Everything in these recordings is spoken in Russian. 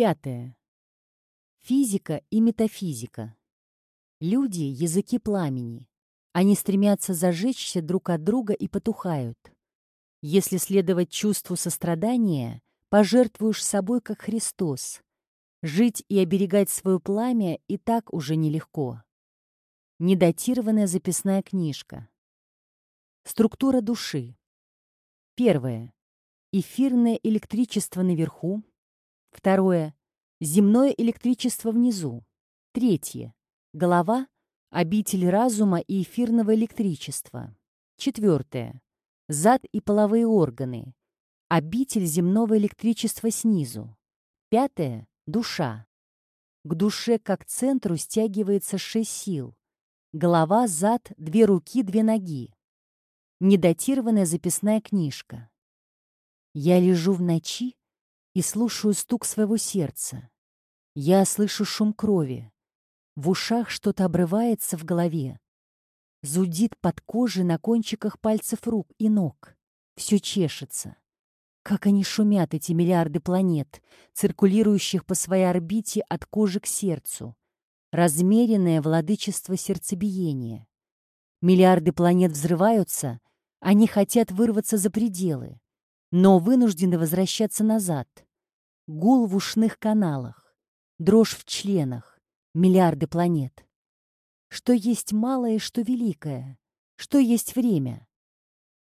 Пятое. Физика и метафизика. Люди — языки пламени. Они стремятся зажечься друг от друга и потухают. Если следовать чувству сострадания, пожертвуешь собой, как Христос. Жить и оберегать свое пламя и так уже нелегко. Недатированная записная книжка. Структура души. Первое. Эфирное электричество наверху. Второе. Земное электричество внизу. Третье. Голова – обитель разума и эфирного электричества. Четвертое. Зад и половые органы. Обитель земного электричества снизу. Пятое – душа. К душе как центру стягивается шесть сил. Голова, зад, две руки, две ноги. Недатированная записная книжка. Я лежу в ночи и слушаю стук своего сердца. Я слышу шум крови. В ушах что-то обрывается в голове. Зудит под кожей на кончиках пальцев рук и ног. Все чешется. Как они шумят, эти миллиарды планет, циркулирующих по своей орбите от кожи к сердцу. Размеренное владычество сердцебиения. Миллиарды планет взрываются, они хотят вырваться за пределы, но вынуждены возвращаться назад. Гул в ушных каналах, дрожь в членах, миллиарды планет. Что есть малое, что великое, что есть время.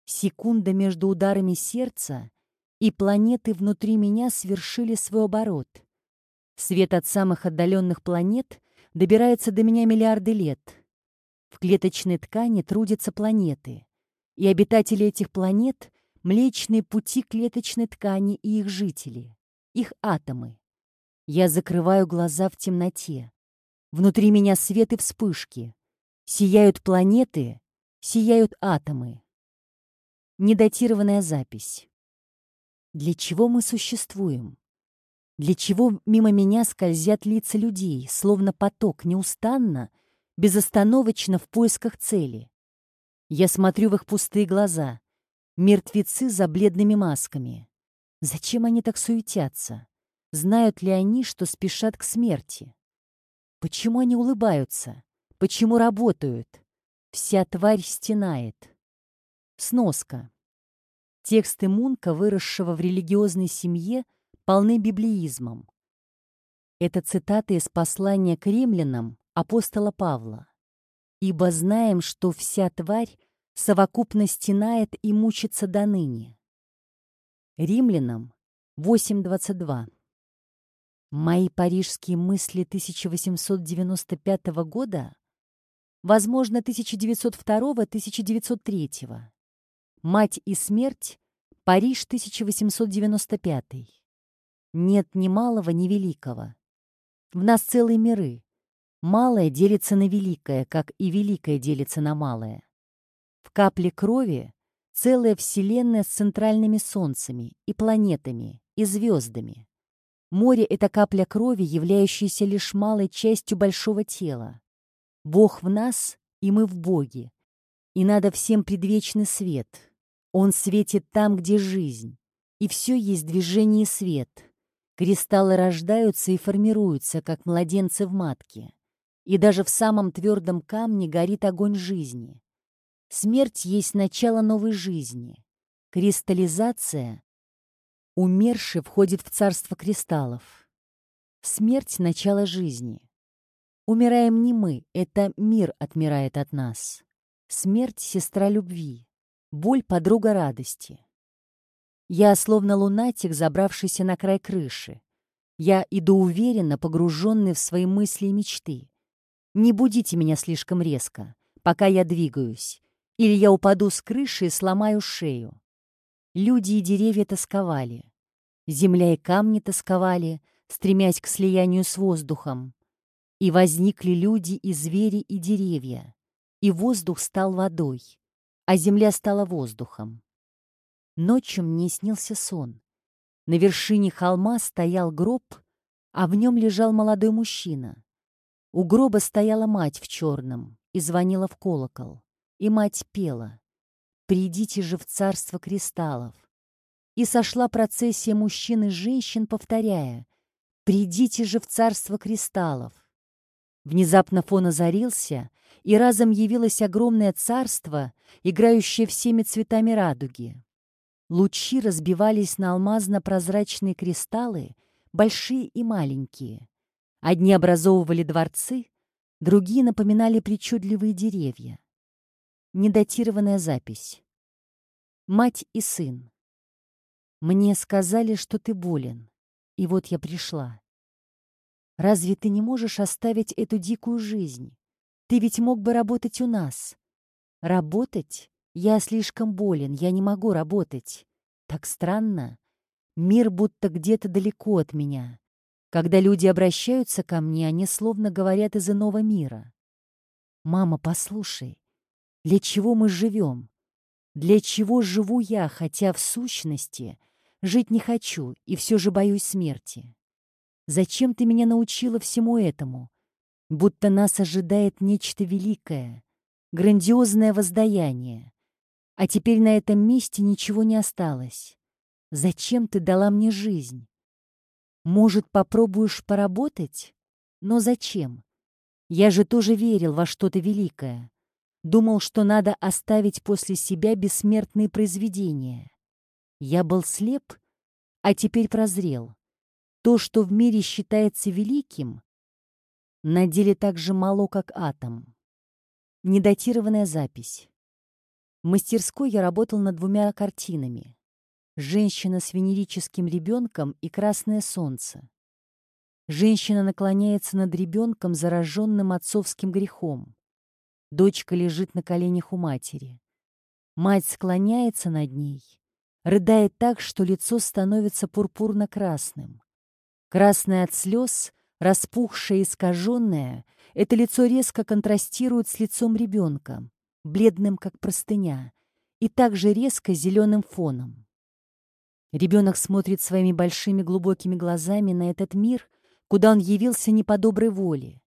Секунда между ударами сердца и планеты внутри меня свершили свой оборот. Свет от самых отдаленных планет добирается до меня миллиарды лет. В клеточной ткани трудятся планеты, и обитатели этих планет — млечные пути клеточной ткани и их жители, их атомы. Я закрываю глаза в темноте. Внутри меня свет и вспышки. Сияют планеты, сияют атомы. Недатированная запись. Для чего мы существуем? Для чего мимо меня скользят лица людей, словно поток, неустанно, безостановочно в поисках цели? Я смотрю в их пустые глаза, мертвецы за бледными масками. Зачем они так суетятся? Знают ли они, что спешат к смерти? Почему они улыбаются? Почему работают? Вся тварь стенает. Сноска. Тексты Мунка, выросшего в религиозной семье, полны библеизмом. Это цитата из послания к римлянам апостола Павла. «Ибо знаем, что вся тварь совокупно стенает и мучится до ныне». Римлянам 8.22. Мои парижские мысли 1895 года? Возможно, 1902-1903. Мать и смерть. Париж 1895. Нет ни малого, ни великого. В нас целые миры. Малое делится на великое, как и великое делится на малое. В капле крови целая вселенная с центральными солнцами и планетами и звездами. Море — это капля крови, являющаяся лишь малой частью большого тела. Бог в нас, и мы в Боге. И надо всем предвечный свет. Он светит там, где жизнь. И все есть движение и свет. Кристаллы рождаются и формируются, как младенцы в матке. И даже в самом твердом камне горит огонь жизни. Смерть есть начало новой жизни. Кристаллизация Умерший входит в царство кристаллов. Смерть — начало жизни. Умираем не мы, это мир отмирает от нас. Смерть — сестра любви. Боль — подруга радости. Я словно лунатик, забравшийся на край крыши. Я иду уверенно, погруженный в свои мысли и мечты. Не будите меня слишком резко, пока я двигаюсь, или я упаду с крыши и сломаю шею. Люди и деревья тосковали. Земля и камни тосковали, стремясь к слиянию с воздухом. И возникли люди и звери и деревья, и воздух стал водой, а земля стала воздухом. Ночью мне снился сон. На вершине холма стоял гроб, а в нем лежал молодой мужчина. У гроба стояла мать в черном и звонила в колокол. И мать пела «Придите же в царство кристаллов, и сошла процессия мужчин и женщин, повторяя Придите же в царство кристаллов. Внезапно фон озарился, и разом явилось огромное царство, играющее всеми цветами радуги. Лучи разбивались на алмазно-прозрачные кристаллы, большие и маленькие. Одни образовывали дворцы, другие напоминали причудливые деревья. Недатированная запись. Мать и сын. Мне сказали, что ты болен, и вот я пришла. Разве ты не можешь оставить эту дикую жизнь? Ты ведь мог бы работать у нас. Работать? Я слишком болен, я не могу работать. Так странно. Мир будто где-то далеко от меня. Когда люди обращаются ко мне, они словно говорят из иного мира. «Мама, послушай, для чего мы живем? Для чего живу я, хотя в сущности Жить не хочу и все же боюсь смерти. Зачем ты меня научила всему этому? Будто нас ожидает нечто великое, грандиозное воздаяние. А теперь на этом месте ничего не осталось. Зачем ты дала мне жизнь? Может, попробуешь поработать? Но зачем? Я же тоже верил во что-то великое. Думал, что надо оставить после себя бессмертные произведения. Я был слеп, а теперь прозрел. То, что в мире считается великим, на деле так же мало, как атом. Недатированная запись. В мастерской я работал над двумя картинами. «Женщина с венерическим ребенком» и «Красное солнце». Женщина наклоняется над ребенком, зараженным отцовским грехом. Дочка лежит на коленях у матери. Мать склоняется над ней рыдает так, что лицо становится пурпурно-красным. Красное от слез, распухшее и искаженное, это лицо резко контрастирует с лицом ребенка, бледным, как простыня, и также резко зеленым фоном. Ребенок смотрит своими большими глубокими глазами на этот мир, куда он явился не по доброй воле.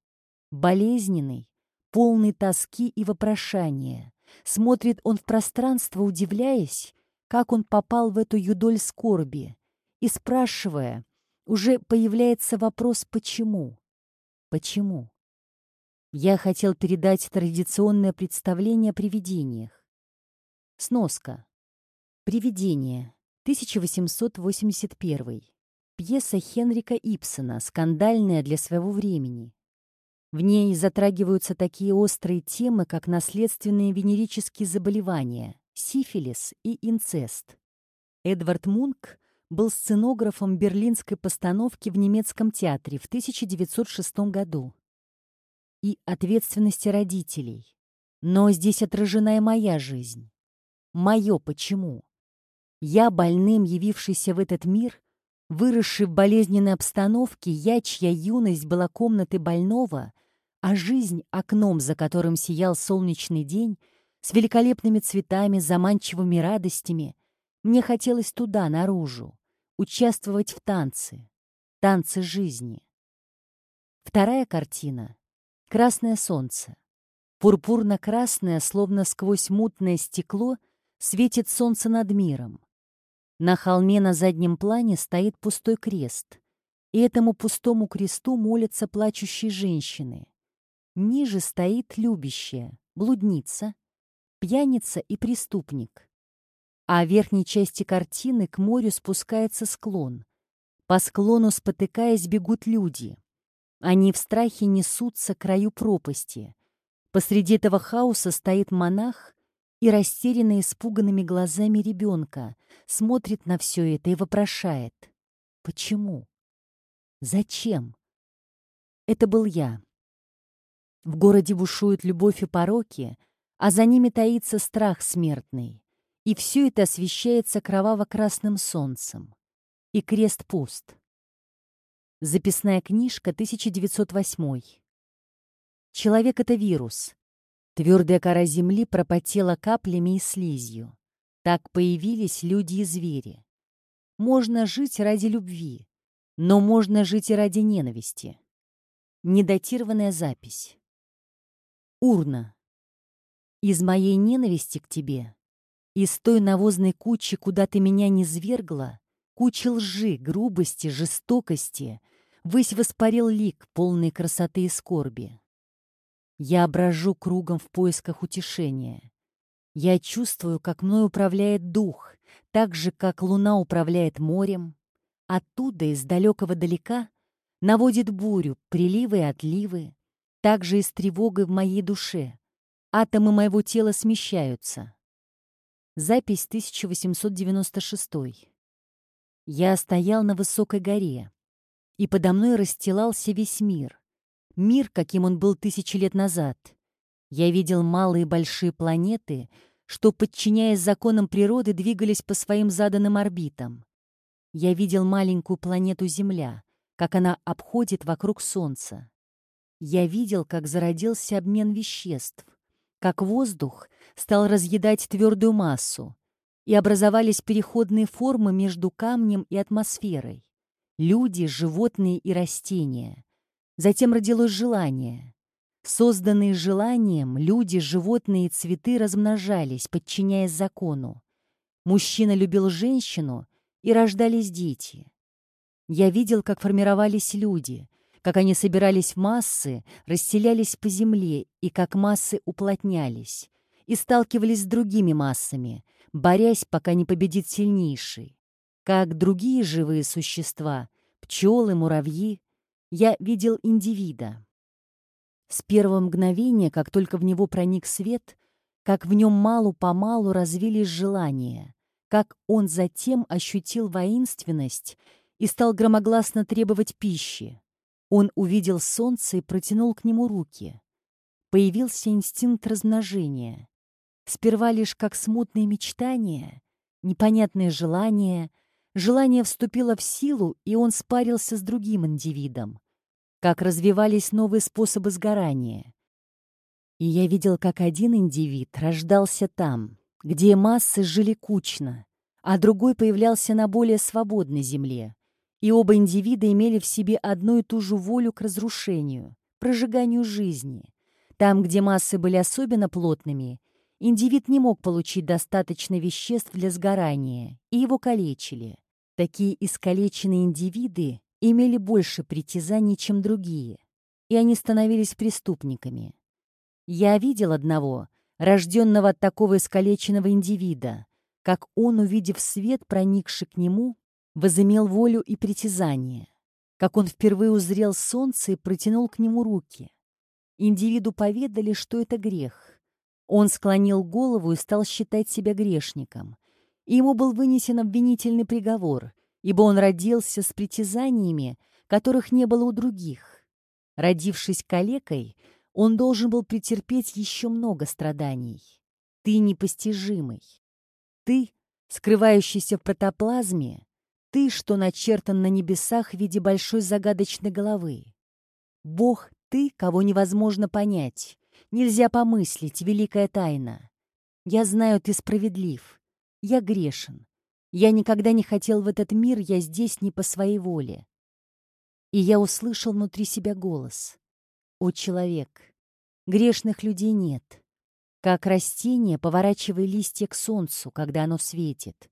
Болезненный, полный тоски и вопрошания. Смотрит он в пространство, удивляясь, как он попал в эту юдоль скорби, и спрашивая, уже появляется вопрос «почему?». Почему? Я хотел передать традиционное представление о привидениях. Сноска. Привидение. 1881. Пьеса Хенрика Ипсона, скандальная для своего времени. В ней затрагиваются такие острые темы, как наследственные венерические заболевания, сифилис и инцест. Эдвард Мунк был сценографом берлинской постановки в немецком театре в 1906 году. И ответственности родителей. Но здесь отражена и моя жизнь. Мое почему. Я, больным, явившийся в этот мир, выросший в болезненной обстановке, я, чья юность была комнатой больного, а жизнь — окном, за которым сиял солнечный день — с великолепными цветами, заманчивыми радостями. Мне хотелось туда, наружу, участвовать в танце, танце жизни. Вторая картина — «Красное солнце». Пурпурно-красное, словно сквозь мутное стекло, светит солнце над миром. На холме на заднем плане стоит пустой крест, и этому пустому кресту молятся плачущие женщины. Ниже стоит любящая, блудница, пьяница и преступник. А в верхней части картины к морю спускается склон. По склону, спотыкаясь, бегут люди. Они в страхе несутся к краю пропасти. Посреди этого хаоса стоит монах и, растерянно испуганными глазами ребенка, смотрит на все это и вопрошает. Почему? Зачем? Это был я. В городе бушуют любовь и пороки — а за ними таится страх смертный. И все это освещается кроваво-красным солнцем. И крест пуст. Записная книжка, 1908. Человек — это вирус. Твердая кора земли пропотела каплями и слизью. Так появились люди и звери. Можно жить ради любви, но можно жить и ради ненависти. Недатированная запись. Урна. Из моей ненависти к тебе, из той навозной кучи, куда ты меня не свергла, кучи лжи, грубости, жестокости, Высь воспарил лик, полный красоты и скорби. Я брожу кругом в поисках утешения. Я чувствую, как мной управляет дух, так же, как луна управляет морем. Оттуда, из далекого далека, наводит бурю, приливы и отливы. Так же и с тревогой в моей душе. Атомы моего тела смещаются. Запись 1896. Я стоял на высокой горе, и подо мной расстилался весь мир. Мир, каким он был тысячи лет назад. Я видел малые и большие планеты, что, подчиняясь законам природы, двигались по своим заданным орбитам. Я видел маленькую планету Земля, как она обходит вокруг Солнца. Я видел, как зародился обмен веществ, как воздух стал разъедать твердую массу, и образовались переходные формы между камнем и атмосферой. Люди, животные и растения. Затем родилось желание. Созданные желанием, люди, животные и цветы размножались, подчиняясь закону. Мужчина любил женщину, и рождались дети. Я видел, как формировались люди, как они собирались в массы, расселялись по земле, и как массы уплотнялись, и сталкивались с другими массами, борясь, пока не победит сильнейший. Как другие живые существа, пчелы, муравьи, я видел индивида. С первого мгновения, как только в него проник свет, как в нем малу-помалу развились желания, как он затем ощутил воинственность и стал громогласно требовать пищи. Он увидел солнце и протянул к нему руки. Появился инстинкт размножения. Сперва лишь как смутные мечтания, непонятные желания. Желание вступило в силу, и он спарился с другим индивидом как развивались новые способы сгорания. И я видел, как один индивид рождался там, где массы жили кучно, а другой появлялся на более свободной земле. И оба индивида имели в себе одну и ту же волю к разрушению, прожиганию жизни. Там, где массы были особенно плотными, индивид не мог получить достаточно веществ для сгорания, и его калечили. Такие искалеченные индивиды имели больше притязаний, чем другие, и они становились преступниками. Я видел одного, рожденного от такого искалеченного индивида, как он, увидев свет, проникший к нему, возымел волю и притязание, как он впервые узрел солнце и протянул к нему руки. Индивиду поведали, что это грех. Он склонил голову и стал считать себя грешником. И ему был вынесен обвинительный приговор, ибо он родился с притязаниями, которых не было у других. Родившись калекой, он должен был претерпеть еще много страданий. Ты непостижимый. Ты, скрывающийся в протоплазме, ты, что начертан на небесах в виде большой загадочной головы. Бог — ты, кого невозможно понять, нельзя помыслить, великая тайна. Я знаю, ты справедлив. Я грешен. Я никогда не хотел в этот мир, я здесь не по своей воле. И я услышал внутри себя голос. «О, человек, грешных людей нет. Как растение, поворачивай листья к солнцу, когда оно светит.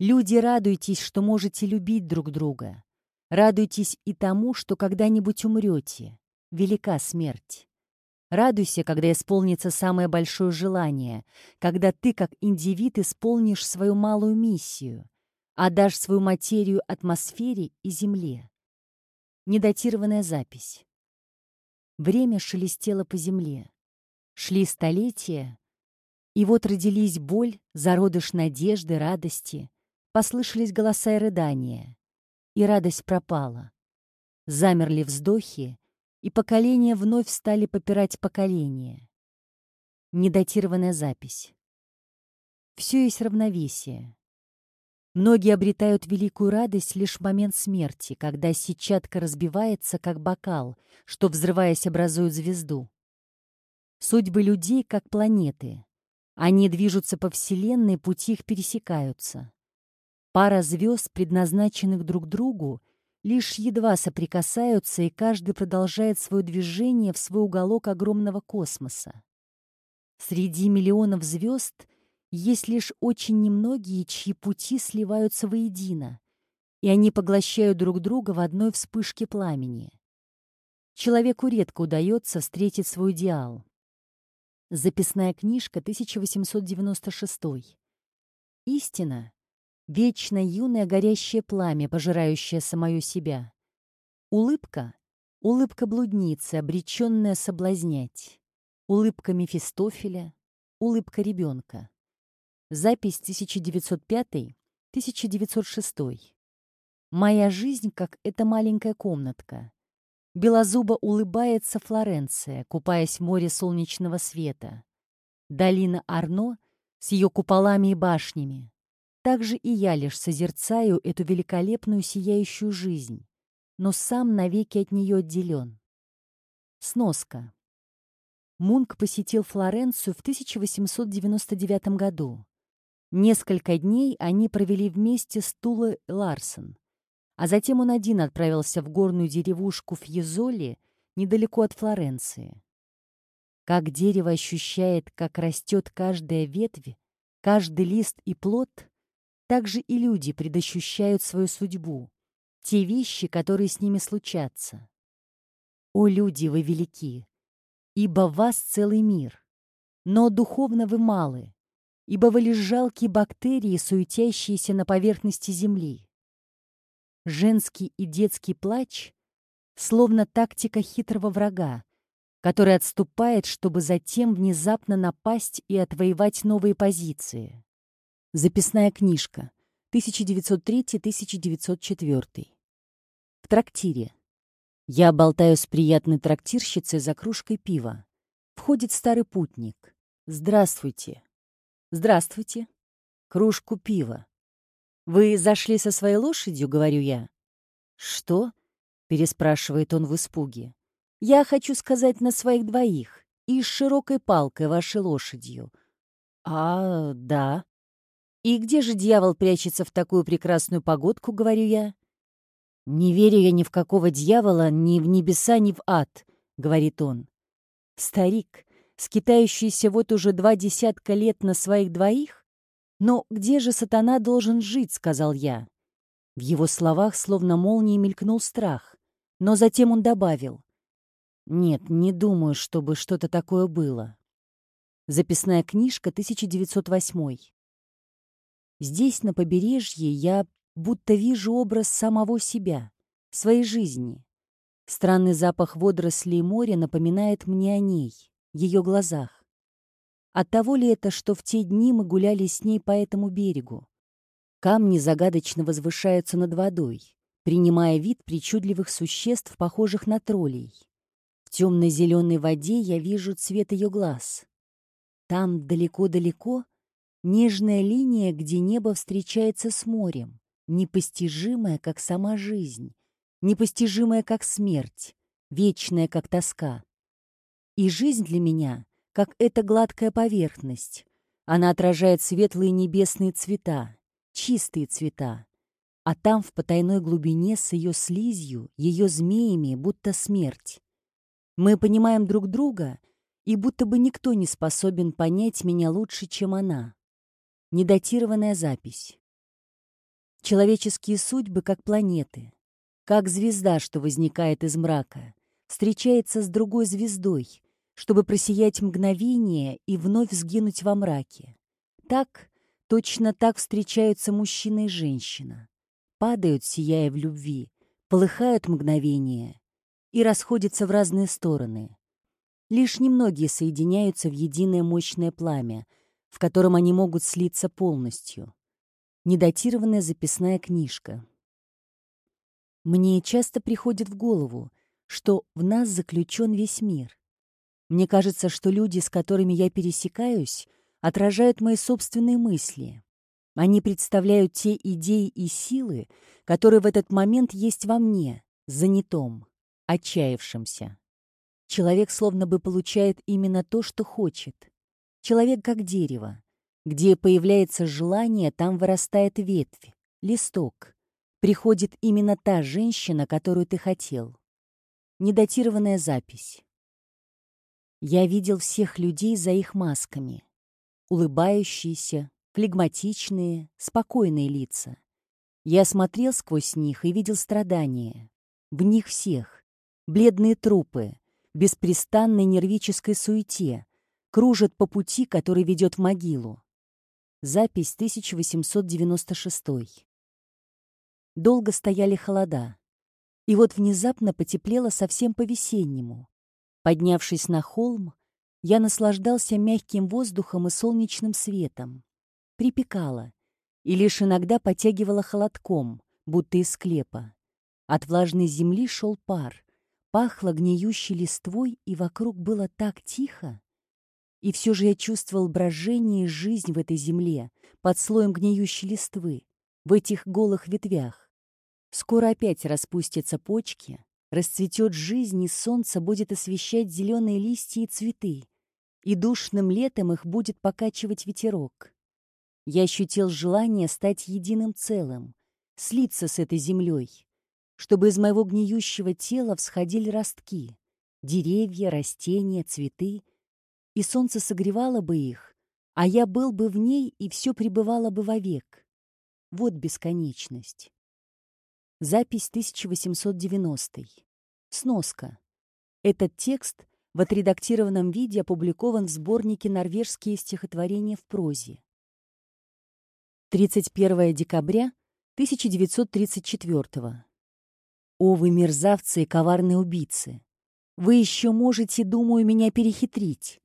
Люди, радуйтесь, что можете любить друг друга. Радуйтесь и тому, что когда-нибудь умрете. Велика смерть. Радуйся, когда исполнится самое большое желание, когда ты, как индивид, исполнишь свою малую миссию, отдашь свою материю атмосфере и земле. Недатированная запись. Время шелестело по земле. Шли столетия, и вот родились боль, зародыш надежды, радости. Послышались голоса и рыдания, и радость пропала. Замерли вздохи, и поколения вновь стали попирать поколения. Недатированная запись. Все есть равновесие. Многие обретают великую радость лишь в момент смерти, когда сетчатка разбивается, как бокал, что, взрываясь, образует звезду. Судьбы людей, как планеты. Они движутся по Вселенной, пути их пересекаются. Пара звезд, предназначенных друг другу, лишь едва соприкасаются, и каждый продолжает свое движение в свой уголок огромного космоса. Среди миллионов звезд есть лишь очень немногие, чьи пути сливаются воедино, и они поглощают друг друга в одной вспышке пламени. Человеку редко удается встретить свой идеал. Записная книжка 1896. Истина — вечно юное горящее пламя, пожирающее самое себя. Улыбка — улыбка блудницы, обреченная соблазнять. Улыбка Мефистофеля, улыбка ребенка. Запись 1905-1906. Моя жизнь, как эта маленькая комнатка. Белозубо улыбается Флоренция, купаясь в море солнечного света. Долина Арно с ее куполами и башнями. Также и я лишь созерцаю эту великолепную сияющую жизнь, но сам навеки от нее отделен. Сноска. Мунк посетил Флоренцию в 1899 году. Несколько дней они провели вместе с Тулой Ларсон. А затем он один отправился в горную деревушку Фьезоли, недалеко от Флоренции. Как дерево ощущает, как растет каждая ветвь, каждый лист и плод, так же и люди предощущают свою судьбу, те вещи, которые с ними случатся. О, люди, вы велики, ибо вас целый мир, но духовно вы малы, ибо вы лишь жалкие бактерии, суетящиеся на поверхности земли. Женский и детский плач словно тактика хитрого врага, который отступает, чтобы затем внезапно напасть и отвоевать новые позиции. Записная книжка. 1903-1904. В трактире. Я болтаю с приятной трактирщицей за кружкой пива. Входит старый путник. «Здравствуйте». «Здравствуйте». Кружку пива. «Вы зашли со своей лошадью?» — говорю я. «Что?» — переспрашивает он в испуге. «Я хочу сказать на своих двоих и с широкой палкой вашей лошадью». «А, да». «И где же дьявол прячется в такую прекрасную погодку?» — говорю я. «Не верю я ни в какого дьявола, ни в небеса, ни в ад», — говорит он. Старик, скитающийся вот уже два десятка лет на своих двоих, «Но где же сатана должен жить?» — сказал я. В его словах словно молнией мелькнул страх, но затем он добавил. «Нет, не думаю, чтобы что-то такое было». Записная книжка 1908. Здесь, на побережье, я будто вижу образ самого себя, своей жизни. Странный запах водорослей моря напоминает мне о ней, ее глазах. От того ли это, что в те дни мы гуляли с ней по этому берегу? Камни загадочно возвышаются над водой, принимая вид причудливых существ, похожих на троллей. В темной зеленой воде я вижу цвет ее глаз. Там, далеко-далеко, нежная линия, где небо встречается с морем, непостижимая, как сама жизнь, непостижимая, как смерть, вечная, как тоска. И жизнь для меня как эта гладкая поверхность. Она отражает светлые небесные цвета, чистые цвета. А там, в потайной глубине, с ее слизью, ее змеями, будто смерть. Мы понимаем друг друга, и будто бы никто не способен понять меня лучше, чем она. Недатированная запись. Человеческие судьбы как планеты, как звезда, что возникает из мрака, встречается с другой звездой, чтобы просиять мгновение и вновь сгинуть во мраке. Так, точно так встречаются мужчина и женщина. Падают, сияя в любви, полыхают мгновение и расходятся в разные стороны. Лишь немногие соединяются в единое мощное пламя, в котором они могут слиться полностью. Недатированная записная книжка. Мне часто приходит в голову, что в нас заключен весь мир — мне кажется, что люди, с которыми я пересекаюсь, отражают мои собственные мысли. Они представляют те идеи и силы, которые в этот момент есть во мне, занятом, отчаявшемся. Человек словно бы получает именно то, что хочет. Человек как дерево. Где появляется желание, там вырастает ветвь, листок. Приходит именно та женщина, которую ты хотел. Недатированная запись. Я видел всех людей за их масками. Улыбающиеся, флегматичные, спокойные лица. Я смотрел сквозь них и видел страдания. В них всех. Бледные трупы, беспрестанной нервической суете, кружат по пути, который ведет в могилу. Запись 1896. Долго стояли холода. И вот внезапно потеплело совсем по-весеннему. Поднявшись на холм, я наслаждался мягким воздухом и солнечным светом. Припекало, и лишь иногда потягивало холодком, будто из склепа. От влажной земли шел пар, пахло гниющей листвой, и вокруг было так тихо. И все же я чувствовал брожение и жизнь в этой земле, под слоем гниющей листвы, в этих голых ветвях. Скоро опять распустятся почки, расцветет жизнь, и солнце будет освещать зеленые листья и цветы, и душным летом их будет покачивать ветерок. Я ощутил желание стать единым целым, слиться с этой землей, чтобы из моего гниющего тела всходили ростки, деревья, растения, цветы, и солнце согревало бы их, а я был бы в ней, и все пребывало бы вовек. Вот бесконечность. Запись 1890. Сноска. Этот текст в отредактированном виде опубликован в сборнике «Норвежские стихотворения в прозе». 31 декабря 1934 «О, вы мерзавцы и коварные убийцы! Вы еще можете, думаю, меня перехитрить.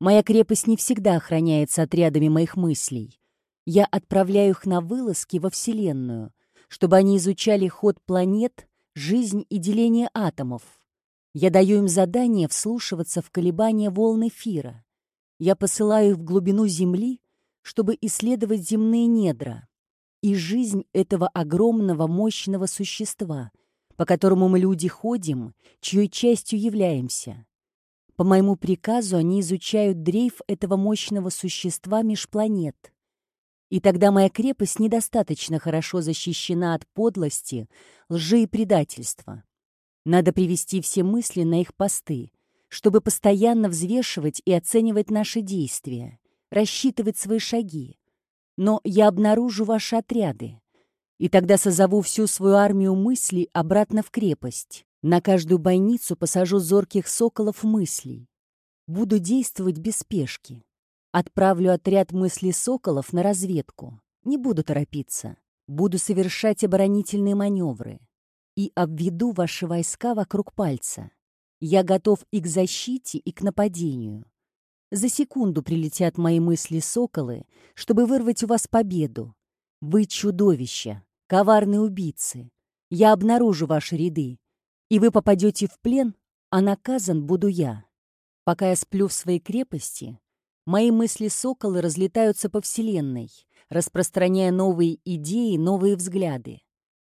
Моя крепость не всегда охраняется отрядами моих мыслей. Я отправляю их на вылазки во Вселенную, чтобы они изучали ход планет, жизнь и деление атомов, я даю им задание вслушиваться в колебания волн эфира. Я посылаю их в глубину Земли, чтобы исследовать земные недра и жизнь этого огромного мощного существа, по которому мы люди ходим, чьей частью являемся. По моему приказу они изучают дрейф этого мощного существа меж планет. И тогда моя крепость недостаточно хорошо защищена от подлости, лжи и предательства. Надо привести все мысли на их посты, чтобы постоянно взвешивать и оценивать наши действия, рассчитывать свои шаги. Но я обнаружу ваши отряды, и тогда созову всю свою армию мыслей обратно в крепость. На каждую бойницу посажу зорких соколов мыслей. Буду действовать без спешки. Отправлю отряд мыслей соколов на разведку. Не буду торопиться. Буду совершать оборонительные маневры и обведу ваши войска вокруг пальца. Я готов и к защите, и к нападению. За секунду прилетят мои мысли соколы, чтобы вырвать у вас победу. Вы чудовища, коварные убийцы. Я обнаружу ваши ряды, и вы попадете в плен, а наказан буду я. Пока я сплю в своей крепости, мои мысли соколы разлетаются по вселенной, распространяя новые идеи, новые взгляды.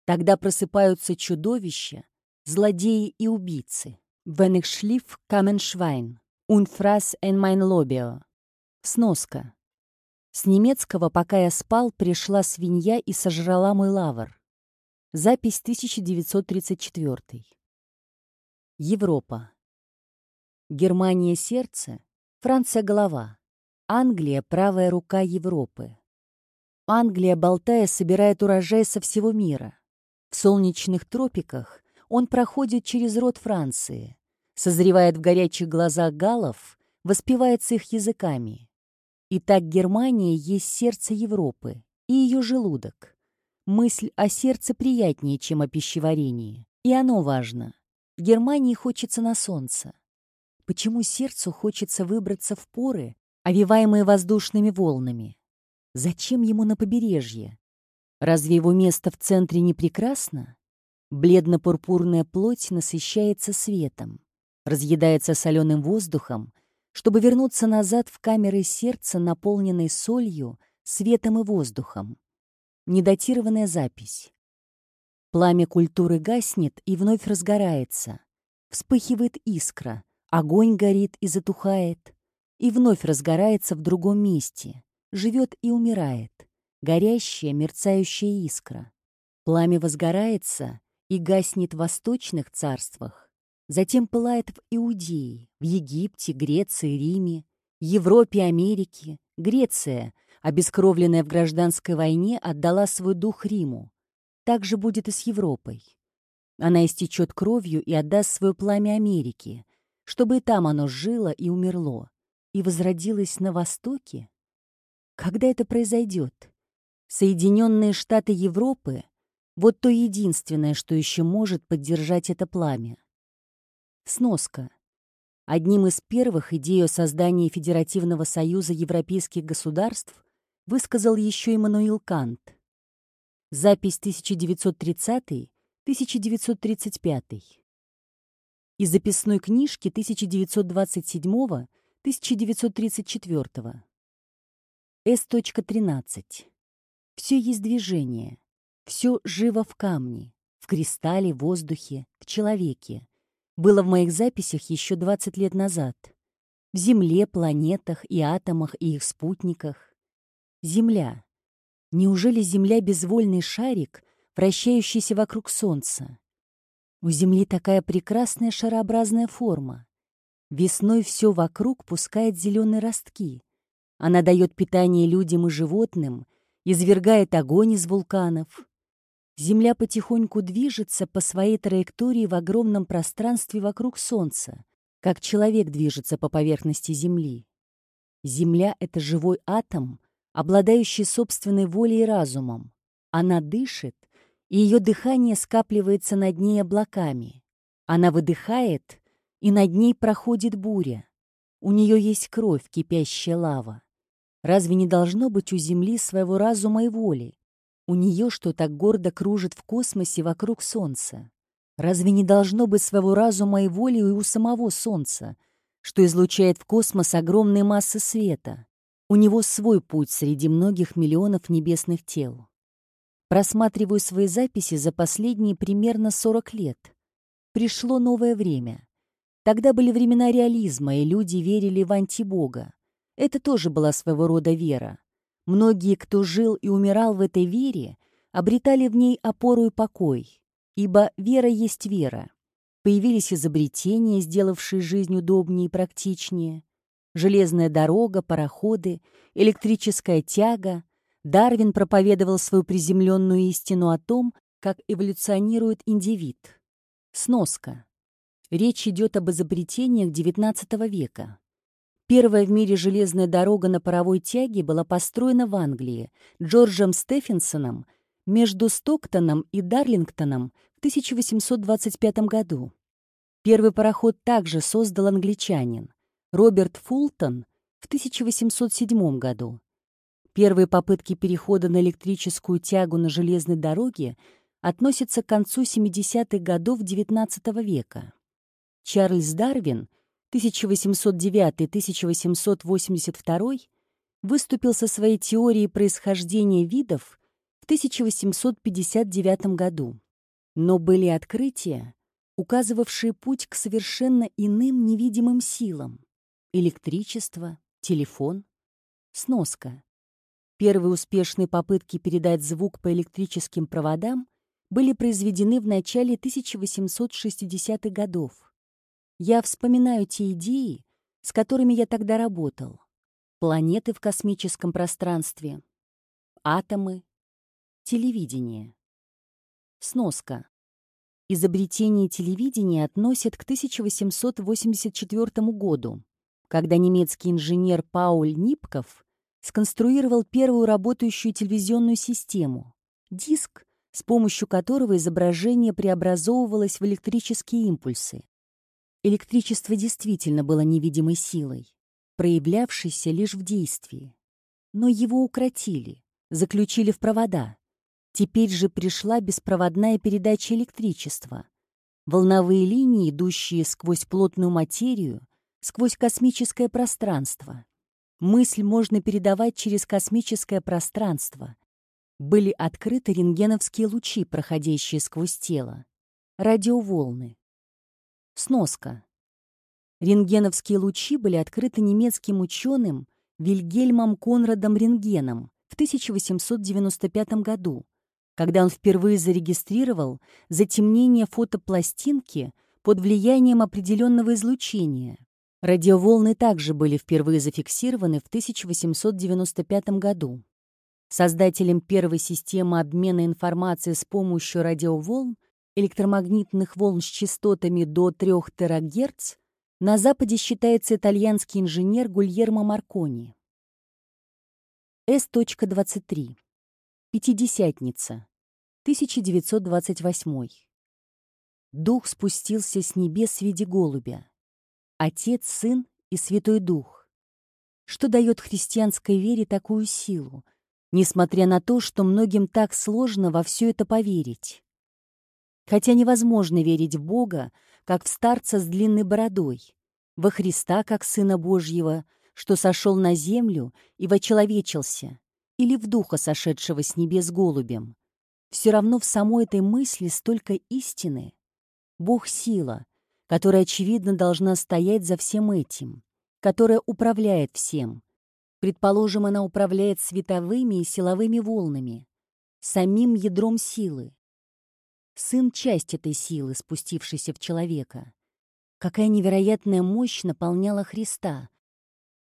Тогда просыпаются чудовища, злодеи и убийцы. Wenn ich schlief, kam ein Schwein und fraß in mein Lobio. Сноска. С немецкого «пока я спал» пришла свинья и сожрала мой лавр. Запись 1934. Европа. Германия – сердце, Франция – голова. Англия – правая рука Европы. Англия, болтая, собирает урожай со всего мира. В солнечных тропиках он проходит через рот Франции, созревает в горячих глазах галов, воспевается их языками. Итак, Германия есть сердце Европы и ее желудок. Мысль о сердце приятнее, чем о пищеварении. И оно важно. В Германии хочется на солнце. Почему сердцу хочется выбраться в поры, овиваемые воздушными волнами? Зачем ему на побережье, Разве его место в центре не прекрасно? Бледно-пурпурная плоть насыщается светом, разъедается соленым воздухом, чтобы вернуться назад в камеры сердца, наполненной солью, светом и воздухом. Недатированная запись. Пламя культуры гаснет и вновь разгорается. Вспыхивает искра, огонь горит и затухает, и вновь разгорается в другом месте, живет и умирает горящая, мерцающая искра. Пламя возгорается и гаснет в восточных царствах, затем пылает в Иудее, в Египте, Греции, Риме, Европе, Америке. Греция, обескровленная в гражданской войне, отдала свой дух Риму. Так же будет и с Европой. Она истечет кровью и отдаст свое пламя Америке, чтобы и там оно жило и умерло, и возродилось на Востоке? Когда это произойдет? Соединенные Штаты Европы — вот то единственное, что еще может поддержать это пламя. Сноска. Одним из первых идею создания Федеративного союза европейских государств высказал еще Иммануил Кант. Запись 1930 1935. Из записной книжки 1927-1934. С.13. Все есть движение. Все живо в камне, в кристалле, воздухе, в человеке. Было в моих записях еще 20 лет назад. В Земле, планетах и атомах и их спутниках. Земля. Неужели Земля безвольный шарик, вращающийся вокруг Солнца. У Земли такая прекрасная шарообразная форма. Весной все вокруг пускает зеленые ростки. Она дает питание людям и животным, извергает огонь из вулканов. Земля потихоньку движется по своей траектории в огромном пространстве вокруг Солнца, как человек движется по поверхности Земли. Земля — это живой атом, обладающий собственной волей и разумом. Она дышит, и ее дыхание скапливается над ней облаками. Она выдыхает, и над ней проходит буря. У нее есть кровь, кипящая лава. Разве не должно быть у Земли своего разума и воли? У нее, что так гордо кружит в космосе вокруг Солнца. Разве не должно быть своего разума и воли и у самого Солнца, что излучает в космос огромные массы света? У него свой путь среди многих миллионов небесных тел. Просматриваю свои записи за последние примерно 40 лет. Пришло новое время. Тогда были времена реализма, и люди верили в антибога. Это тоже была своего рода вера. Многие, кто жил и умирал в этой вере, обретали в ней опору и покой, ибо вера есть вера. Появились изобретения, сделавшие жизнь удобнее и практичнее. Железная дорога, пароходы, электрическая тяга, Дарвин проповедовал свою приземленную истину о том, как эволюционирует индивид. Сноска. Речь идет об изобретениях XIX века. Первая в мире железная дорога на паровой тяге была построена в Англии Джорджем Стефенсоном между Стоктоном и Дарлингтоном в 1825 году. Первый пароход также создал англичанин Роберт Фултон в 1807 году. Первые попытки перехода на электрическую тягу на железной дороге относятся к концу 70-х годов XIX века. Чарльз Дарвин 1809-1882 выступил со своей теорией происхождения видов в 1859 году. Но были открытия, указывавшие путь к совершенно иным невидимым силам. Электричество, телефон, сноска. Первые успешные попытки передать звук по электрическим проводам были произведены в начале 1860-х годов. Я вспоминаю те идеи, с которыми я тогда работал. Планеты в космическом пространстве, атомы, телевидение. Сноска. Изобретение телевидения относят к 1884 году, когда немецкий инженер Пауль Нипков сконструировал первую работающую телевизионную систему — диск, с помощью которого изображение преобразовывалось в электрические импульсы. Электричество действительно было невидимой силой, проявлявшейся лишь в действии. Но его укротили, заключили в провода. Теперь же пришла беспроводная передача электричества. Волновые линии, идущие сквозь плотную материю, сквозь космическое пространство. Мысль можно передавать через космическое пространство. Были открыты рентгеновские лучи, проходящие сквозь тело. Радиоволны. Сноска. Рентгеновские лучи были открыты немецким ученым Вильгельмом Конрадом Рентгеном в 1895 году, когда он впервые зарегистрировал затемнение фотопластинки под влиянием определенного излучения. Радиоволны также были впервые зафиксированы в 1895 году. создателем первой системы обмена информацией с помощью радиоволн, электромагнитных волн с частотами до 3 ТГц, на Западе считается итальянский инженер Гульермо Маркони. С.23. Пятидесятница. 1928. Дух спустился с небес в виде голубя. Отец, Сын и Святой Дух. Что дает христианской вере такую силу, несмотря на то, что многим так сложно во все это поверить? Хотя невозможно верить в Бога, как в старца с длинной бородой, во Христа, как Сына Божьего, что сошел на землю и вочеловечился, или в Духа, сошедшего с небес голубем. Все равно в самой этой мысли столько истины. Бог — сила, которая, очевидно, должна стоять за всем этим, которая управляет всем. Предположим, она управляет световыми и силовыми волнами, самим ядром силы. Сын — часть этой силы, спустившейся в человека. Какая невероятная мощь наполняла Христа.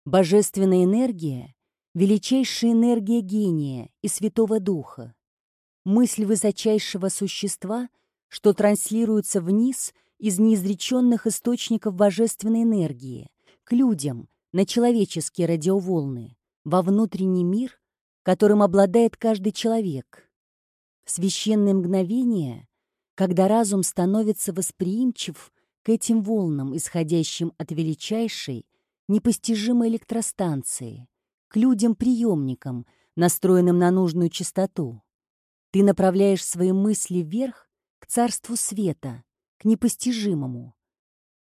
Божественная энергия — величайшая энергия гения и Святого Духа мысль высочайшего существа, что транслируется вниз из неизреченных источников божественной энергии к людям на человеческие радиоволны, во внутренний мир, которым обладает каждый человек. Священное мгновение, когда разум становится восприимчив к этим волнам, исходящим от величайшей, непостижимой электростанции, к людям-приемникам, настроенным на нужную частоту. Ты направляешь свои мысли вверх, к царству света, к непостижимому.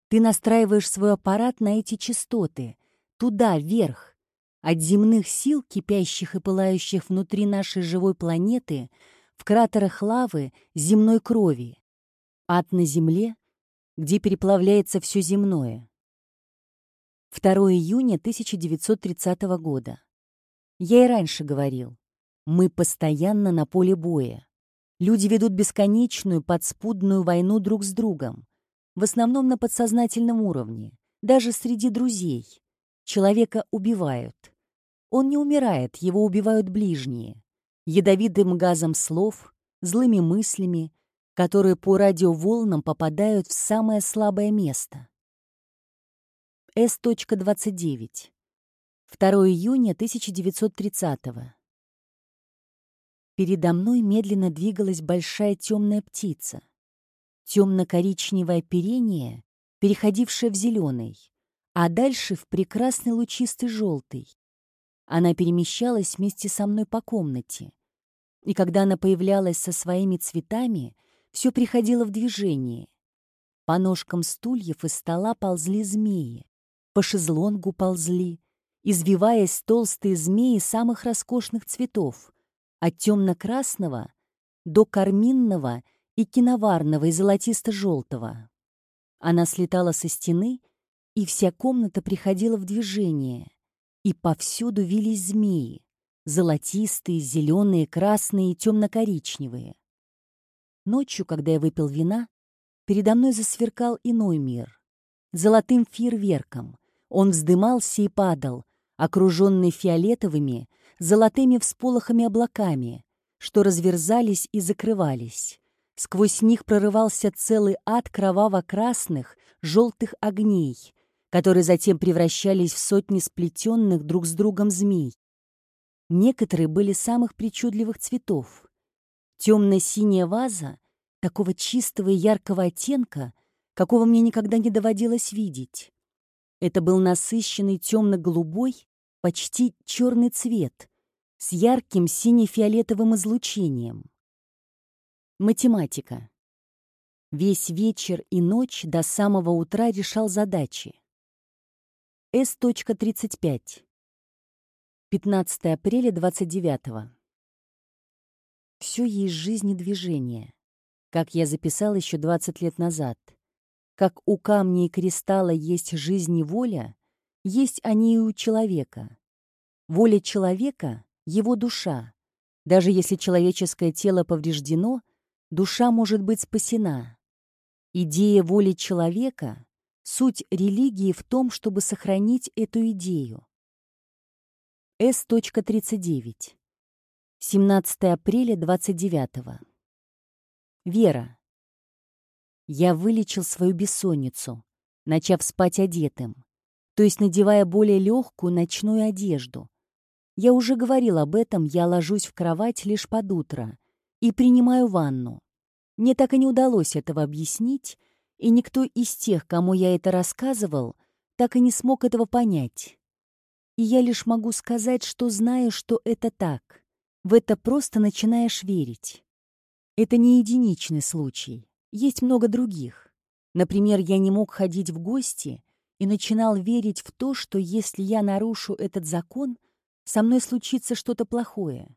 Ты настраиваешь свой аппарат на эти частоты, туда, вверх, от земных сил, кипящих и пылающих внутри нашей живой планеты, в кратерах лавы, земной крови. Ад на земле, где переплавляется все земное. 2 июня 1930 года. Я и раньше говорил, мы постоянно на поле боя. Люди ведут бесконечную подспудную войну друг с другом, в основном на подсознательном уровне, даже среди друзей. Человека убивают. Он не умирает, его убивают ближние. Ядовитым газом слов, злыми мыслями, которые по радиоволнам попадают в самое слабое место. С.29. 2 июня 1930 -го. Передо мной медленно двигалась большая темная птица. Темно-коричневое оперение, переходившее в зеленый, а дальше в прекрасный лучистый желтый. Она перемещалась вместе со мной по комнате. И когда она появлялась со своими цветами, все приходило в движение. По ножкам стульев и стола ползли змеи, по шезлонгу ползли, извиваясь толстые змеи самых роскошных цветов — от темно-красного до карминного и киноварного и золотисто-желтого. Она слетала со стены, и вся комната приходила в движение, и повсюду вились змеи, золотистые, зеленые, красные и темно-коричневые. Ночью, когда я выпил вина, передо мной засверкал иной мир. Золотым фейерверком он вздымался и падал, окруженный фиолетовыми, золотыми всполохами облаками, что разверзались и закрывались. Сквозь них прорывался целый ад кроваво-красных, желтых огней, которые затем превращались в сотни сплетенных друг с другом змей. Некоторые были самых причудливых цветов. Темно-синяя ваза, такого чистого и яркого оттенка, какого мне никогда не доводилось видеть. Это был насыщенный темно-голубой, почти черный цвет с ярким сине-фиолетовым излучением. Математика. Весь вечер и ночь до самого утра решал задачи. С.35. 15 апреля 29 -го. Все есть жизнь и движение, как я записал еще 20 лет назад. Как у камня и кристалла есть жизнь и воля, есть они и у человека. Воля человека — его душа. Даже если человеческое тело повреждено, душа может быть спасена. Идея воли человека — суть религии в том, чтобы сохранить эту идею. С.39. 17 апреля 29 -го. Вера. Я вылечил свою бессонницу, начав спать одетым, то есть надевая более легкую ночную одежду. Я уже говорил об этом, я ложусь в кровать лишь под утро и принимаю ванну. Мне так и не удалось этого объяснить, и никто из тех, кому я это рассказывал, так и не смог этого понять. И я лишь могу сказать, что знаю, что это так. В это просто начинаешь верить. Это не единичный случай. Есть много других. Например, я не мог ходить в гости и начинал верить в то, что если я нарушу этот закон, со мной случится что-то плохое.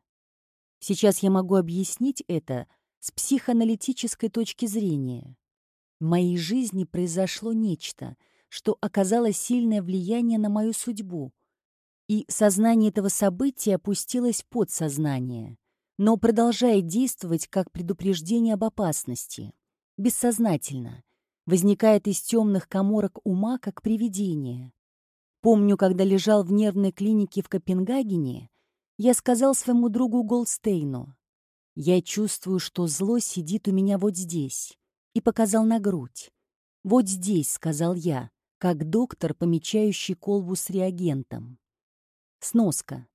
Сейчас я могу объяснить это с психоаналитической точки зрения. В моей жизни произошло нечто, что оказало сильное влияние на мою судьбу — и сознание этого события опустилось в подсознание, но продолжает действовать как предупреждение об опасности, бессознательно, возникает из темных коморок ума как привидение. Помню, когда лежал в нервной клинике в Копенгагене, я сказал своему другу Голдстейну, «Я чувствую, что зло сидит у меня вот здесь», и показал на грудь. «Вот здесь», — сказал я, как доктор, помечающий колбу с реагентом. Сноска.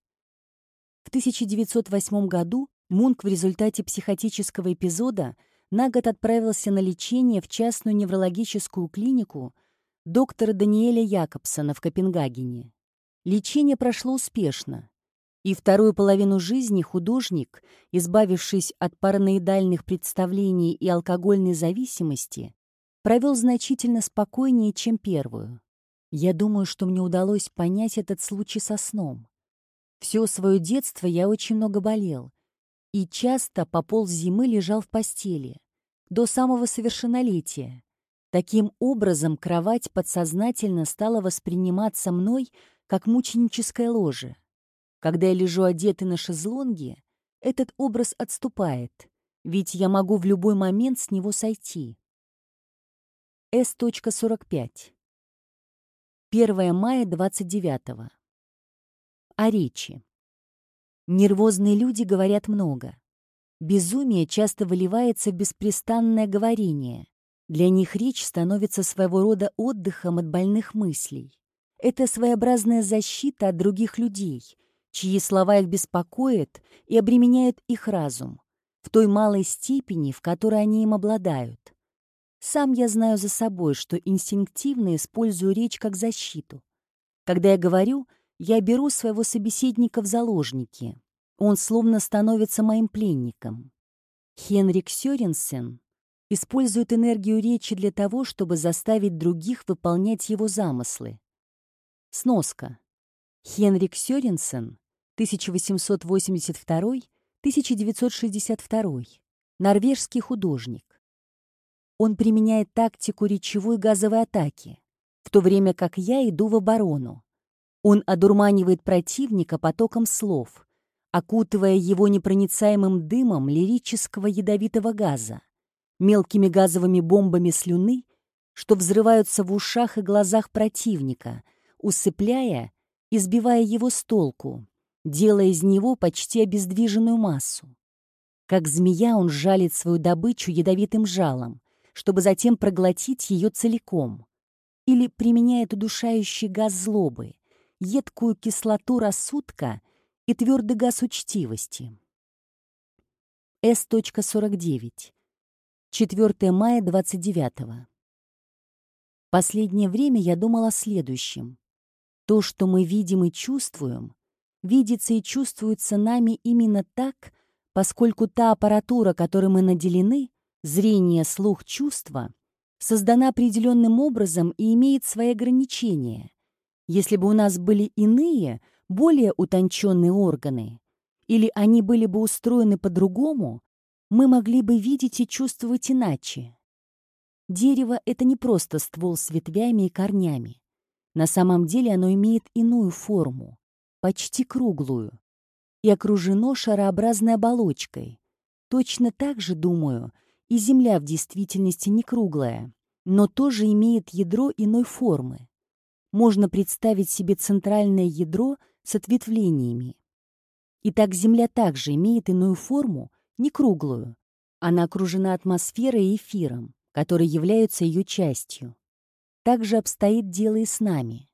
В 1908 году Мунк в результате психотического эпизода на год отправился на лечение в частную неврологическую клинику доктора Даниэля Якобсона в Копенгагене. Лечение прошло успешно, и вторую половину жизни художник, избавившись от параноидальных представлений и алкогольной зависимости, провел значительно спокойнее, чем первую. Я думаю, что мне удалось понять этот случай со сном. Все свое детство я очень много болел и часто по пол зимы лежал в постели, до самого совершеннолетия. Таким образом, кровать подсознательно стала восприниматься мной как мученическое ложе. Когда я лежу одетый на шезлонге, этот образ отступает, ведь я могу в любой момент с него сойти. С.45 1 мая 29 -го. О речи. Нервозные люди говорят много. Безумие часто выливается в беспрестанное говорение. Для них речь становится своего рода отдыхом от больных мыслей. Это своеобразная защита от других людей, чьи слова их беспокоят и обременяют их разум, в той малой степени, в которой они им обладают. Сам я знаю за собой, что инстинктивно использую речь как защиту. Когда я говорю, я беру своего собеседника в заложники. Он словно становится моим пленником. Хенрик Сёренсен использует энергию речи для того, чтобы заставить других выполнять его замыслы. Сноска. Хенрик Сёренсен, 1882-1962, норвежский художник. Он применяет тактику речевой газовой атаки, в то время как я иду в оборону. Он одурманивает противника потоком слов, окутывая его непроницаемым дымом лирического ядовитого газа, мелкими газовыми бомбами слюны, что взрываются в ушах и глазах противника, усыпляя и сбивая его с толку, делая из него почти обездвиженную массу. Как змея он жалит свою добычу ядовитым жалом, чтобы затем проглотить ее целиком. Или применяет удушающий газ злобы, едкую кислоту рассудка и твердый газ учтивости. С.49. 4 мая 29 -го. Последнее время я думал о следующем. То, что мы видим и чувствуем, видится и чувствуется нами именно так, поскольку та аппаратура, которой мы наделены, Зрение, слух, чувства создана определенным образом и имеет свои ограничения. Если бы у нас были иные, более утонченные органы, или они были бы устроены по-другому, мы могли бы видеть и чувствовать иначе. Дерево — это не просто ствол с ветвями и корнями. На самом деле оно имеет иную форму, почти круглую, и окружено шарообразной оболочкой. Точно так же, думаю, и Земля в действительности не круглая, но тоже имеет ядро иной формы. Можно представить себе центральное ядро с ответвлениями. Итак, Земля также имеет иную форму, не круглую. Она окружена атмосферой и эфиром, которые являются ее частью. Так же обстоит дело и с нами.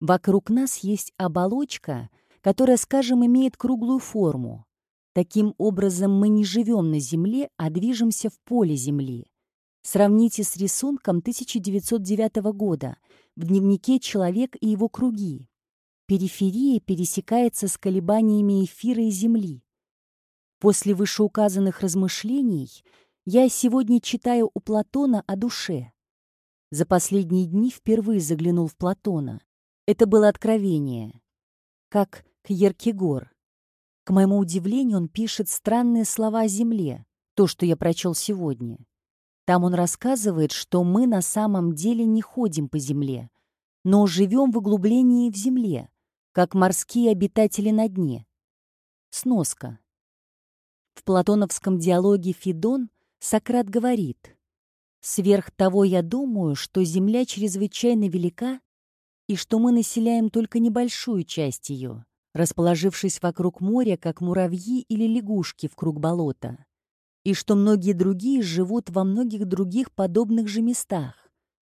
Вокруг нас есть оболочка, которая, скажем, имеет круглую форму. Таким образом, мы не живем на Земле, а движемся в поле Земли. Сравните с рисунком 1909 года в дневнике «Человек и его круги». Периферия пересекается с колебаниями эфира и Земли. После вышеуказанных размышлений я сегодня читаю у Платона о душе. За последние дни впервые заглянул в Платона. Это было откровение. Как Кьеркегор. К моему удивлению, он пишет странные слова о Земле, то, что я прочел сегодня. Там он рассказывает, что мы на самом деле не ходим по Земле, но живем в углублении в Земле, как морские обитатели на дне. Сноска. В платоновском диалоге «Федон» Сократ говорит «Сверх того я думаю, что Земля чрезвычайно велика и что мы населяем только небольшую часть ее, расположившись вокруг моря, как муравьи или лягушки в круг болота, и что многие другие живут во многих других подобных же местах,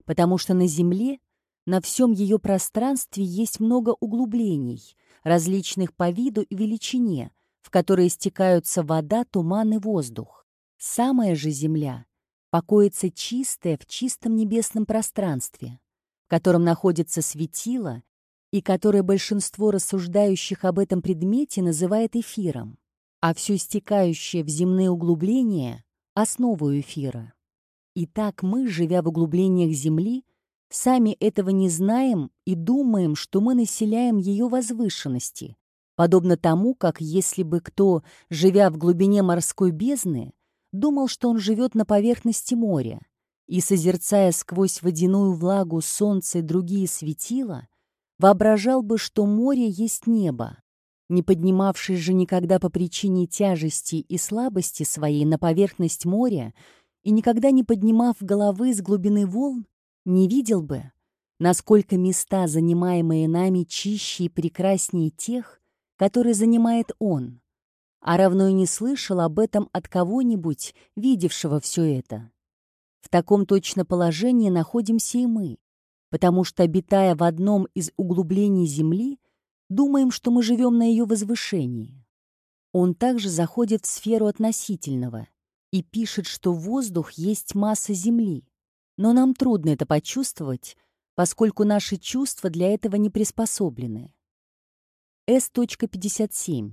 потому что на Земле, на всем ее пространстве есть много углублений, различных по виду и величине, в которые стекаются вода, туман и воздух. Самая же Земля покоится чистая в чистом небесном пространстве, в котором находится светило и которое большинство рассуждающих об этом предмете называет эфиром, а все стекающее в земные углубления — основу эфира. Итак, мы, живя в углублениях Земли, сами этого не знаем и думаем, что мы населяем ее возвышенности, подобно тому, как если бы кто, живя в глубине морской бездны, думал, что он живет на поверхности моря, и, созерцая сквозь водяную влагу солнце и другие светила, воображал бы, что море есть небо, не поднимавшись же никогда по причине тяжести и слабости своей на поверхность моря и никогда не поднимав головы с глубины волн, не видел бы, насколько места, занимаемые нами, чище и прекраснее тех, которые занимает он, а равно и не слышал об этом от кого-нибудь, видевшего все это. В таком точно положении находимся и мы, потому что, обитая в одном из углублений Земли, думаем, что мы живем на ее возвышении. Он также заходит в сферу относительного и пишет, что воздух есть масса Земли, но нам трудно это почувствовать, поскольку наши чувства для этого не приспособлены. С.57.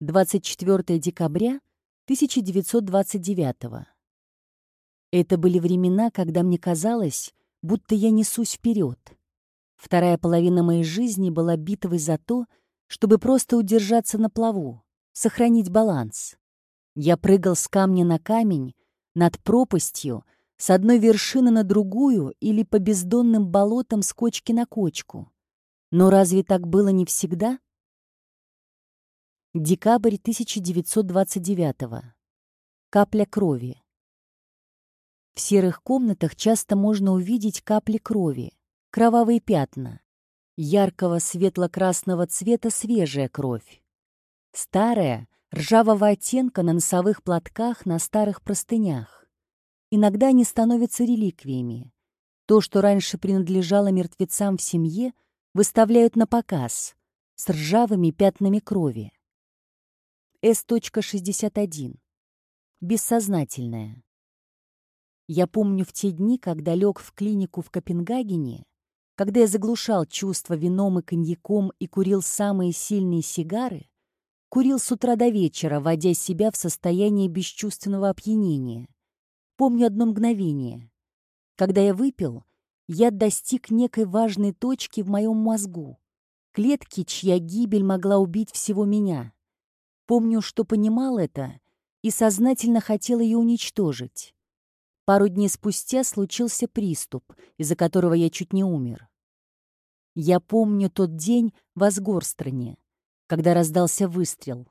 24 декабря 1929 Это были времена, когда мне казалось, будто я несусь вперед. Вторая половина моей жизни была битвой за то, чтобы просто удержаться на плаву, сохранить баланс. Я прыгал с камня на камень, над пропастью, с одной вершины на другую или по бездонным болотам с кочки на кочку. Но разве так было не всегда? Декабрь 1929 Капля крови. В серых комнатах часто можно увидеть капли крови, кровавые пятна. Яркого светло-красного цвета свежая кровь. Старая, ржавого оттенка на носовых платках на старых простынях. Иногда они становятся реликвиями. То, что раньше принадлежало мертвецам в семье, выставляют на показ с ржавыми пятнами крови. С.61. Бессознательное. Я помню в те дни, когда лег в клинику в Копенгагене, когда я заглушал чувства вином и коньяком и курил самые сильные сигары, курил с утра до вечера, вводя себя в состояние бесчувственного опьянения. Помню одно мгновение. Когда я выпил, я достиг некой важной точки в моем мозгу, клетки, чья гибель могла убить всего меня. Помню, что понимал это и сознательно хотел ее уничтожить. Пару дней спустя случился приступ, из-за которого я чуть не умер. Я помню тот день в Асгорстране, когда раздался выстрел.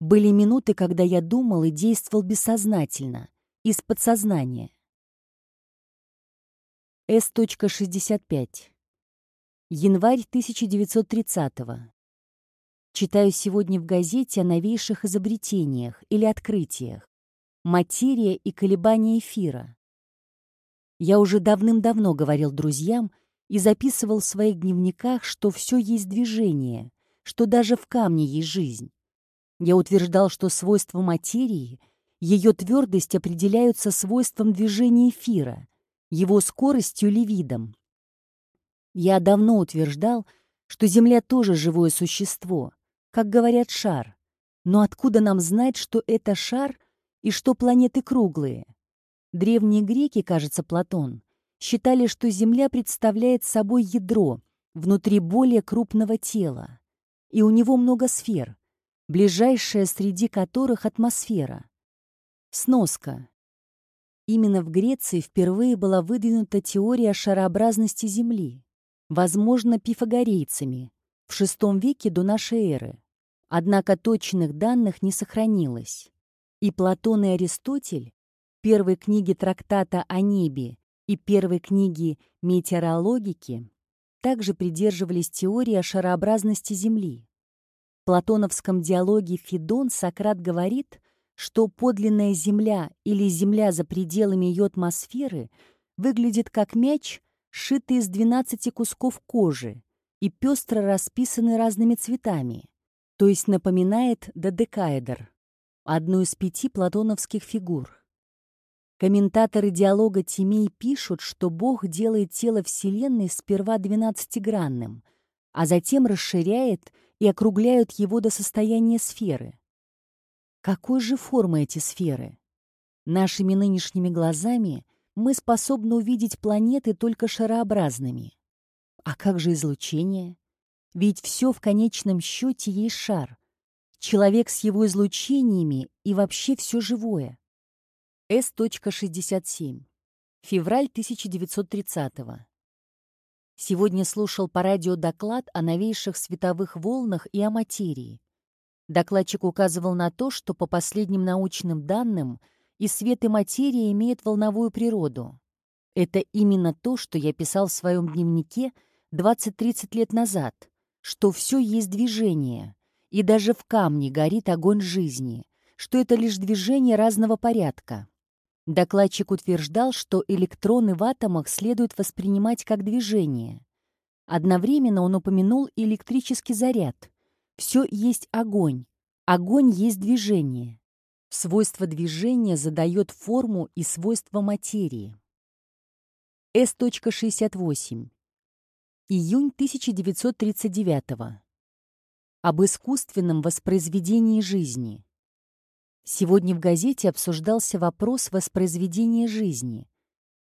Были минуты, когда я думал и действовал бессознательно, из подсознания. С.65. Январь 1930 -го. Читаю сегодня в газете о новейших изобретениях или открытиях. Материя и колебания эфира. Я уже давным-давно говорил друзьям и записывал в своих дневниках, что все есть движение, что даже в камне есть жизнь. Я утверждал, что свойства материи, ее твердость определяются свойством движения эфира, его скоростью или видом. Я давно утверждал, что Земля тоже живое существо, как говорят шар. Но откуда нам знать, что это шар и что планеты круглые? Древние греки, кажется, Платон, считали, что Земля представляет собой ядро внутри более крупного тела, и у него много сфер, ближайшая среди которых атмосфера. Сноска. Именно в Греции впервые была выдвинута теория шарообразности Земли, возможно, пифагорейцами, в VI веке до нашей эры. Однако точных данных не сохранилось. И Платон и Аристотель первой книги трактата о небе и первой книги метеорологики также придерживались теории о шарообразности Земли. В платоновском диалоге «Федон» Сократ говорит, что подлинная Земля или Земля за пределами ее атмосферы выглядит как мяч, сшитый из 12 кусков кожи и пестро расписанный разными цветами, то есть напоминает додекаэдр, одну из пяти платоновских фигур. Комментаторы диалога Тимей пишут, что Бог делает тело Вселенной сперва двенадцатигранным, а затем расширяет и округляет его до состояния сферы. Какой же формы эти сферы? Нашими нынешними глазами мы способны увидеть планеты только шарообразными. А как же излучение? Ведь все в конечном счете есть шар. Человек с его излучениями и вообще все живое. С.67. Февраль 1930 -го. Сегодня слушал по радио доклад о новейших световых волнах и о материи. Докладчик указывал на то, что по последним научным данным и свет и материя имеют волновую природу. Это именно то, что я писал в своем дневнике 20-30 лет назад, что все есть движение, и даже в камне горит огонь жизни, что это лишь движение разного порядка. Докладчик утверждал, что электроны в атомах следует воспринимать как движение. Одновременно он упомянул электрический заряд. Все есть огонь. Огонь есть движение. Свойство движения задает форму и свойства материи. С.68. Июнь 1939. Об искусственном воспроизведении жизни. Сегодня в газете обсуждался вопрос воспроизведения жизни.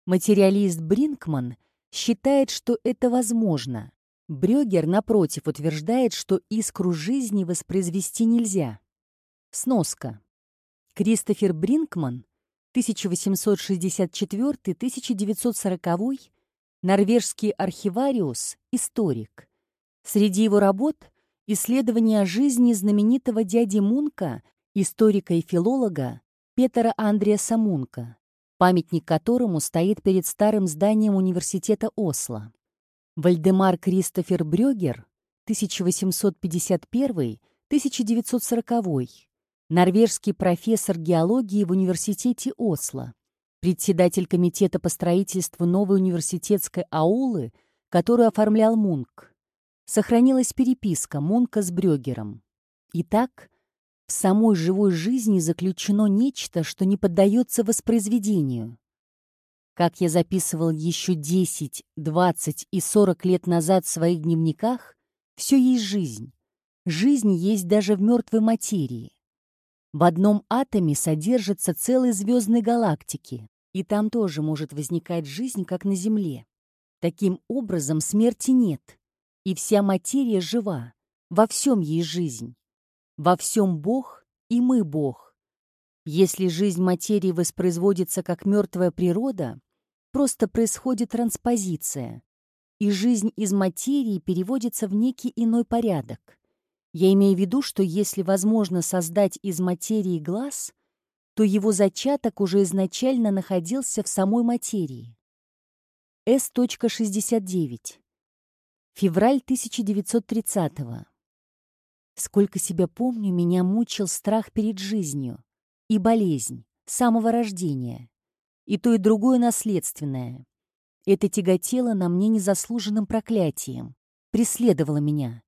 Материалист Бринкман считает, что это возможно. Брёгер, напротив, утверждает, что искру жизни воспроизвести нельзя. Сноска. Кристофер Бринкман, 1864-1940, норвежский архивариус, историк. Среди его работ – исследование о жизни знаменитого дяди Мунка историка и филолога Петера Андреаса Мунка, памятник которому стоит перед старым зданием университета Осло. Вальдемар Кристофер Брёгер, 1851-1940, норвежский профессор геологии в университете Осло, председатель комитета по строительству новой университетской аулы, которую оформлял Мунк. Сохранилась переписка Мунка с Брёгером. Итак, в самой живой жизни заключено нечто, что не поддается воспроизведению. Как я записывал еще 10, 20 и 40 лет назад в своих дневниках, все есть жизнь. Жизнь есть даже в мертвой материи. В одном атоме содержатся целые звездные галактики, и там тоже может возникать жизнь, как на Земле. Таким образом, смерти нет, и вся материя жива, во всем есть жизнь. Во всем Бог, и мы Бог. Если жизнь материи воспроизводится как мертвая природа, просто происходит транспозиция, и жизнь из материи переводится в некий иной порядок. Я имею в виду, что если возможно создать из материи глаз, то его зачаток уже изначально находился в самой материи. С.69. Февраль 1930 -го. Сколько себя помню, меня мучил страх перед жизнью и болезнь самого рождения. И то, и другое наследственное. Это тяготело на мне незаслуженным проклятием, преследовало меня.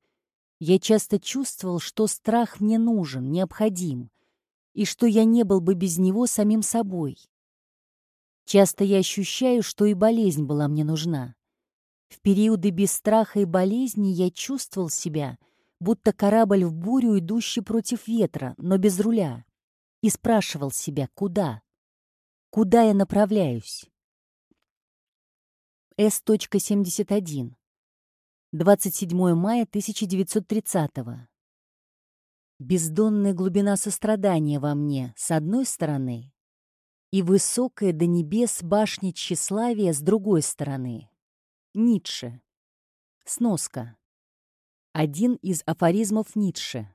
Я часто чувствовал, что страх мне нужен, необходим, и что я не был бы без него самим собой. Часто я ощущаю, что и болезнь была мне нужна. В периоды без страха и болезни я чувствовал себя, будто корабль в бурю, идущий против ветра, но без руля, и спрашивал себя, куда? Куда я направляюсь? С.71. 27 мая 1930 Бездонная глубина сострадания во мне, с одной стороны, и высокая до небес башня тщеславия с другой стороны. Ницше. Сноска. Один из афоризмов Ницше.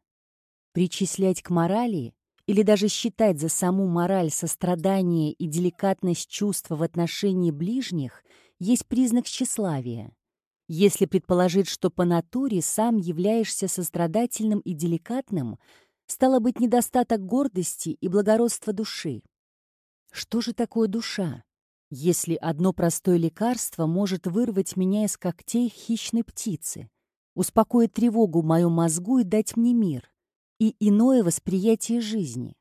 Причислять к морали или даже считать за саму мораль сострадание и деликатность чувства в отношении ближних есть признак тщеславия. Если предположить, что по натуре сам являешься сострадательным и деликатным, стало быть недостаток гордости и благородства души. Что же такое душа, если одно простое лекарство может вырвать меня из когтей хищной птицы, успокоить тревогу в моем мозгу и дать мне мир и иное восприятие жизни?